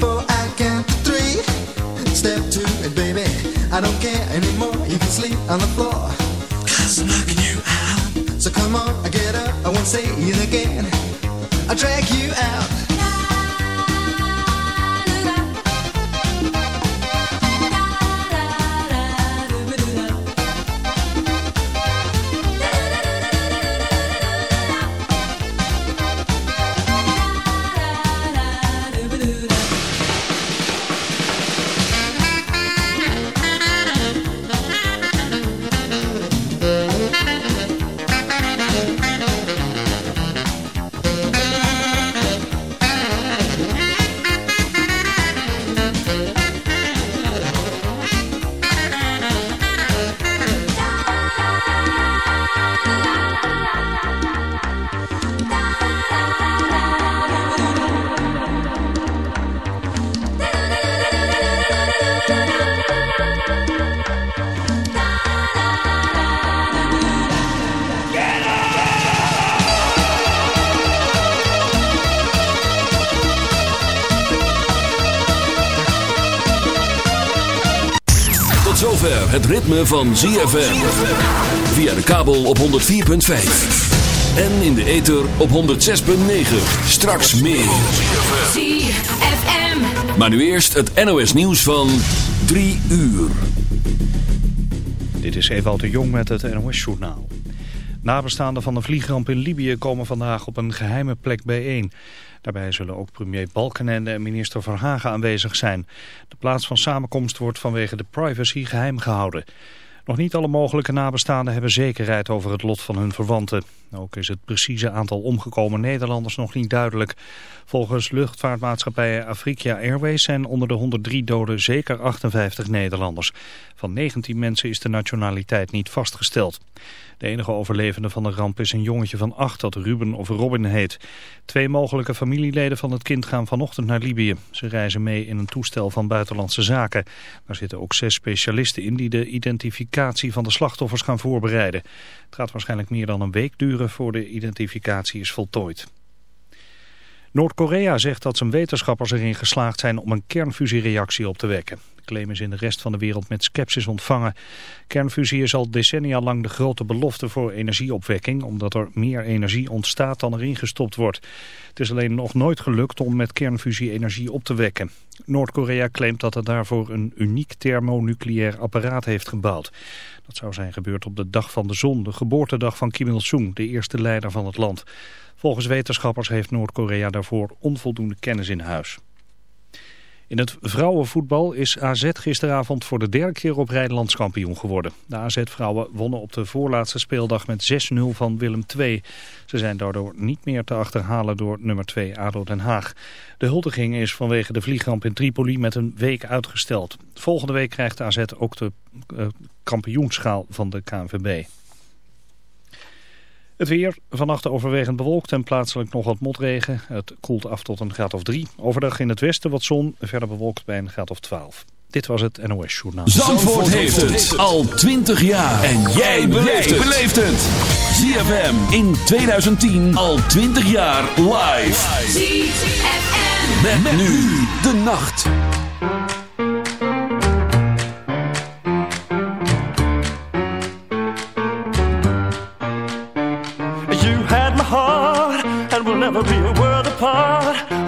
before I count to three. Step two, and baby, I don't care anymore. You can sleep on the floor. Het ritme van ZFM. Via de kabel op 104.5. En in de ether op 106.9. Straks meer. ZFM. Maar nu eerst het NOS nieuws van 3 uur. Dit is Ewald de Jong met het NOS journaal. Nabestaanden van de vliegramp in Libië komen vandaag op een geheime plek bijeen. Daarbij zullen ook premier Balkenende en minister Verhagen aanwezig zijn. Plaats van samenkomst wordt vanwege de privacy geheim gehouden. Nog niet alle mogelijke nabestaanden hebben zekerheid over het lot van hun verwanten. Ook is het precieze aantal omgekomen Nederlanders nog niet duidelijk. Volgens luchtvaartmaatschappijen Afrika Airways zijn onder de 103 doden zeker 58 Nederlanders. Van 19 mensen is de nationaliteit niet vastgesteld. De enige overlevende van de ramp is een jongetje van acht dat Ruben of Robin heet. Twee mogelijke familieleden van het kind gaan vanochtend naar Libië. Ze reizen mee in een toestel van buitenlandse zaken. Daar zitten ook zes specialisten in die de identificatie van de slachtoffers gaan voorbereiden. Het gaat waarschijnlijk meer dan een week duren voor de identificatie is voltooid. Noord-Korea zegt dat zijn wetenschappers erin geslaagd zijn om een kernfusiereactie op te wekken. Claim is in de rest van de wereld met sceptisch ontvangen. Kernfusie is al decennia lang de grote belofte voor energieopwekking... omdat er meer energie ontstaat dan erin gestopt wordt. Het is alleen nog nooit gelukt om met kernfusie energie op te wekken. Noord-Korea claimt dat het daarvoor een uniek thermonucleair apparaat heeft gebouwd. Dat zou zijn gebeurd op de dag van de zon, de geboortedag van Kim Il-sung, de eerste leider van het land. Volgens wetenschappers heeft Noord-Korea daarvoor onvoldoende kennis in huis. In het vrouwenvoetbal is AZ gisteravond voor de derde keer op rij landskampioen geworden. De AZ-vrouwen wonnen op de voorlaatste speeldag met 6-0 van Willem II. Ze zijn daardoor niet meer te achterhalen door nummer 2 ADO Den Haag. De huldiging is vanwege de vliegramp in Tripoli met een week uitgesteld. Volgende week krijgt AZ ook de uh, kampioenschaal van de KNVB. Het weer, vannacht overwegend bewolkt en plaatselijk nog wat motregen. Het koelt af tot een graad of 3. Overdag in het westen wat zon, verder bewolkt bij een graad of 12. Dit was het NOS Journaal. Zandvoort, heeft het al 20 jaar. En jij beleeft het. ZFM in 2010 al 20 jaar live. ZFM. met nu de nacht.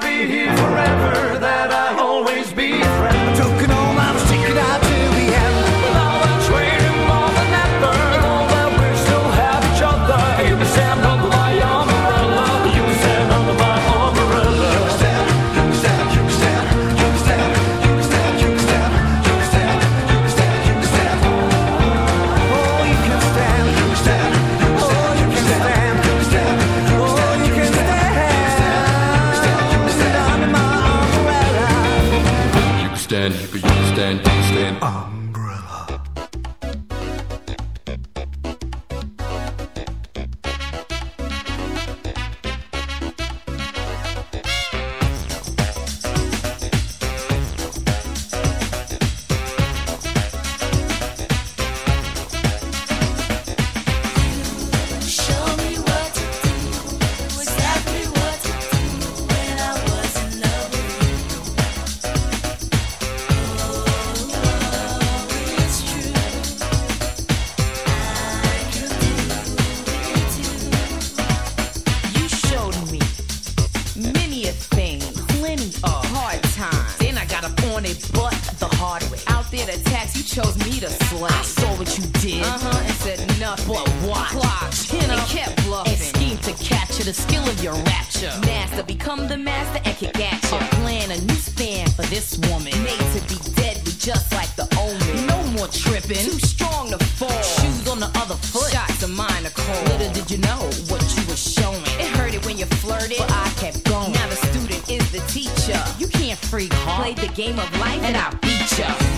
be here forever. That but the hard way. Out there to tax, you chose me to slay. I saw what you did, uh-huh, and said nothing. But why? Clock, chin up, and kept bluffing. And schemed to capture the skill of your rapture. Master, become the master and kick at you. Plan a new span for this woman. Made to be deadly, just like the omen. No more tripping, too strong to fall. Shoes on the other foot, shots of mine are cold. Little did you know what you were showing. It hurted when you flirted, but I freak, played the game of life, and I beat ya.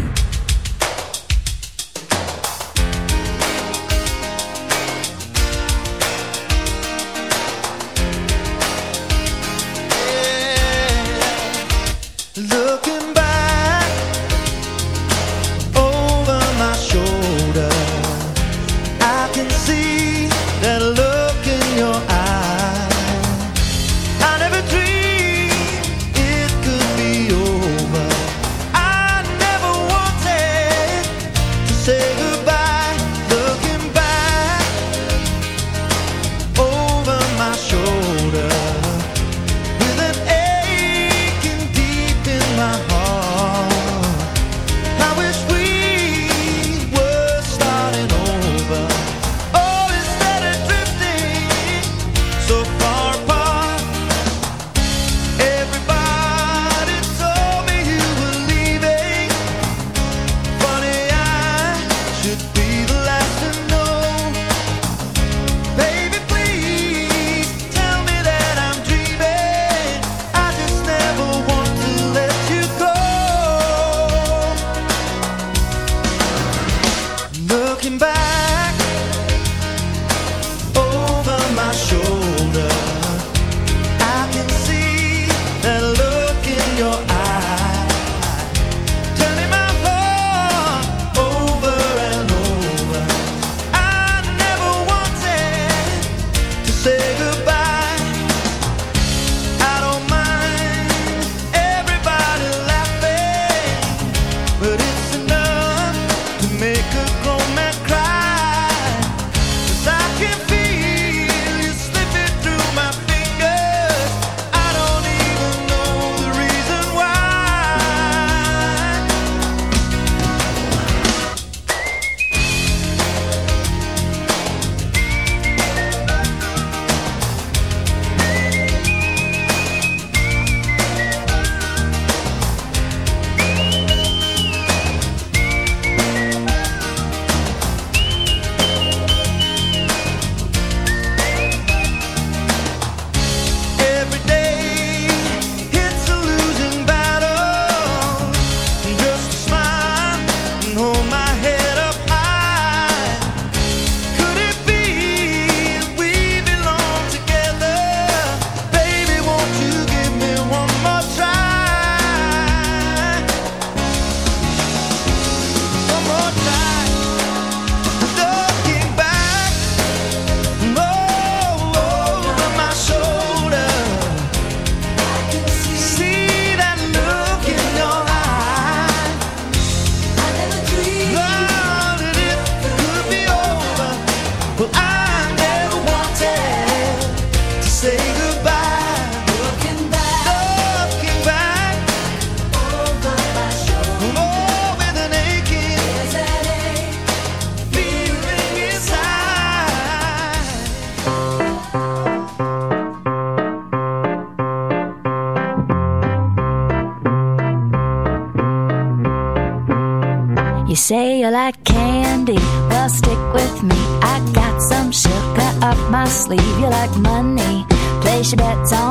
she bets on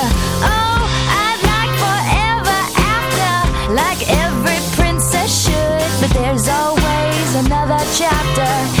chapter.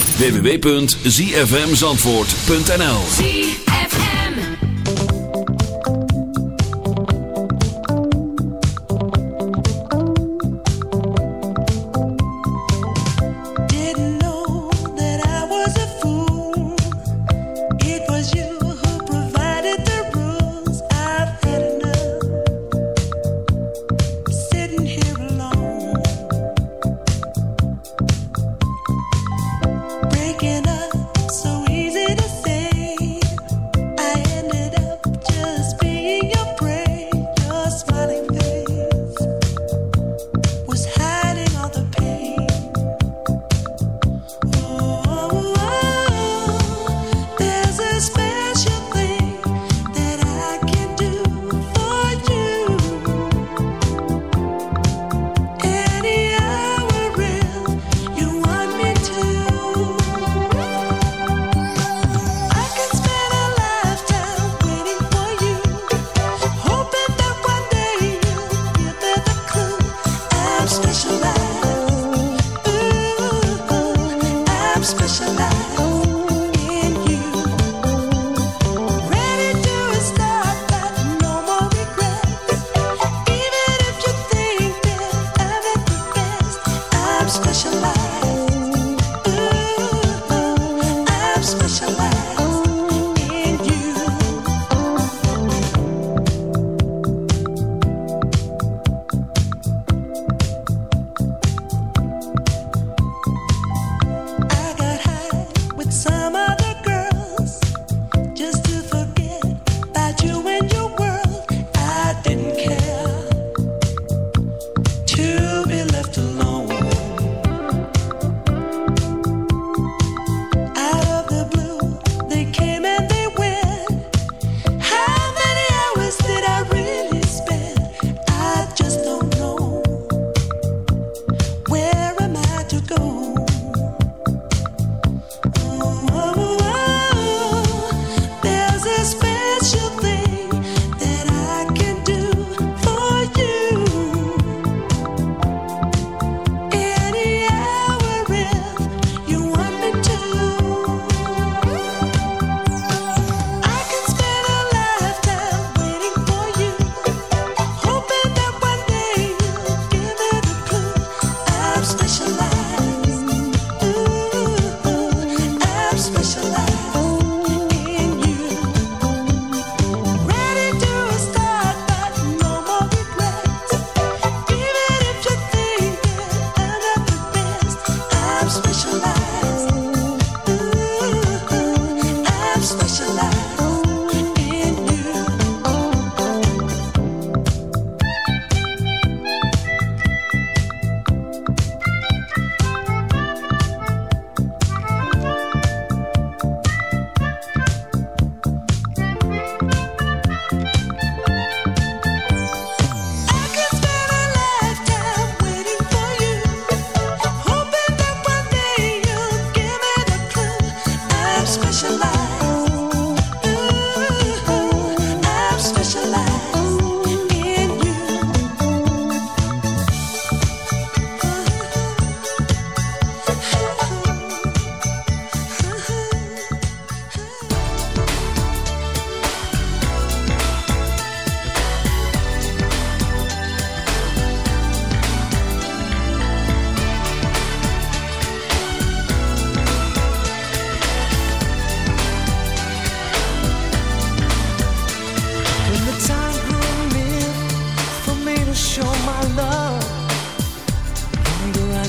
www.zfmzandvoort.nl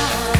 dark.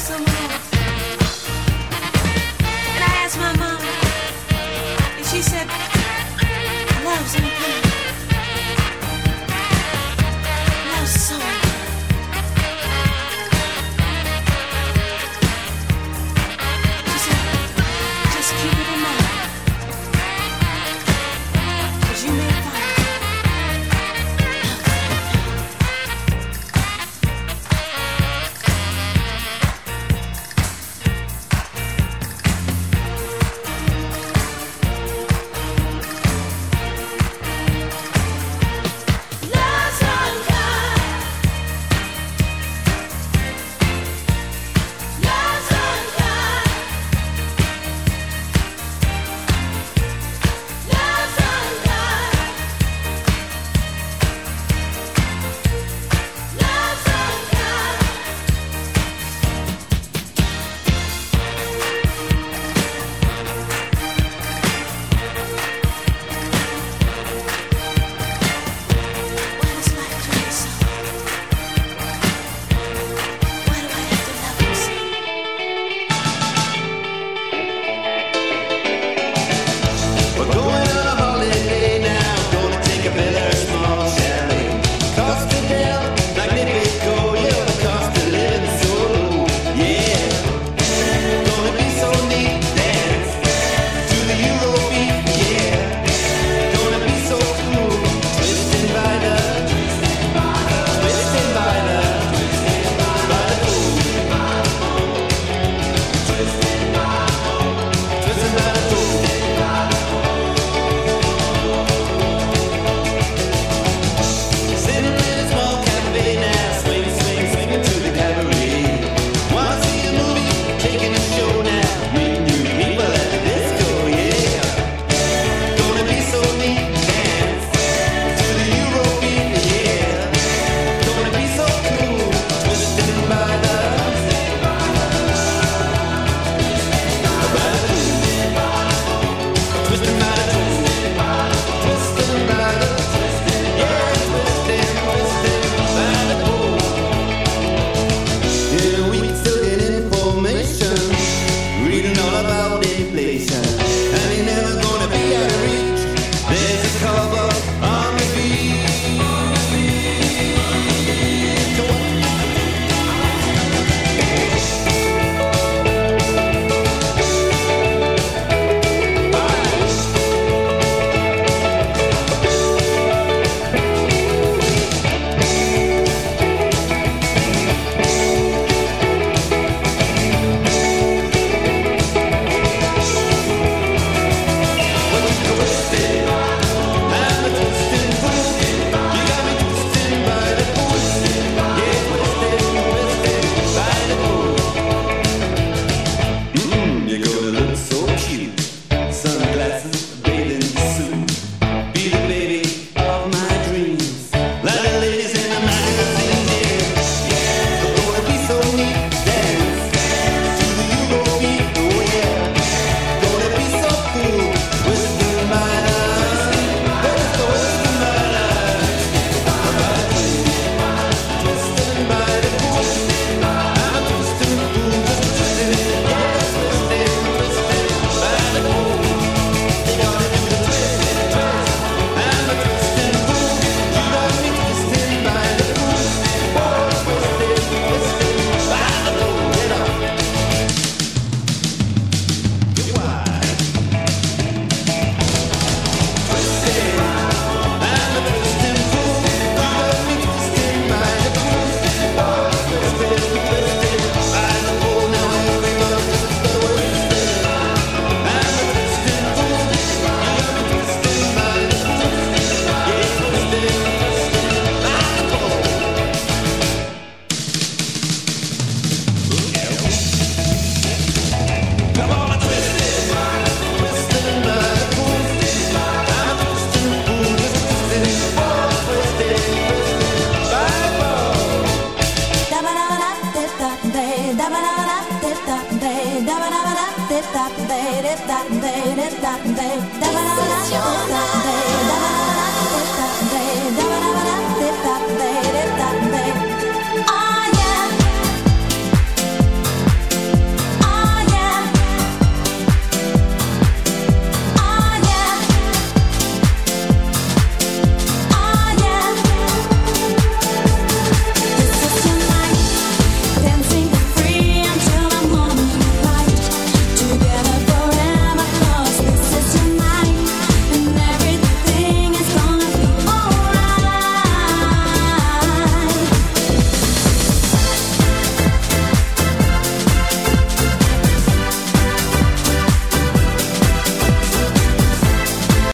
Absolutely.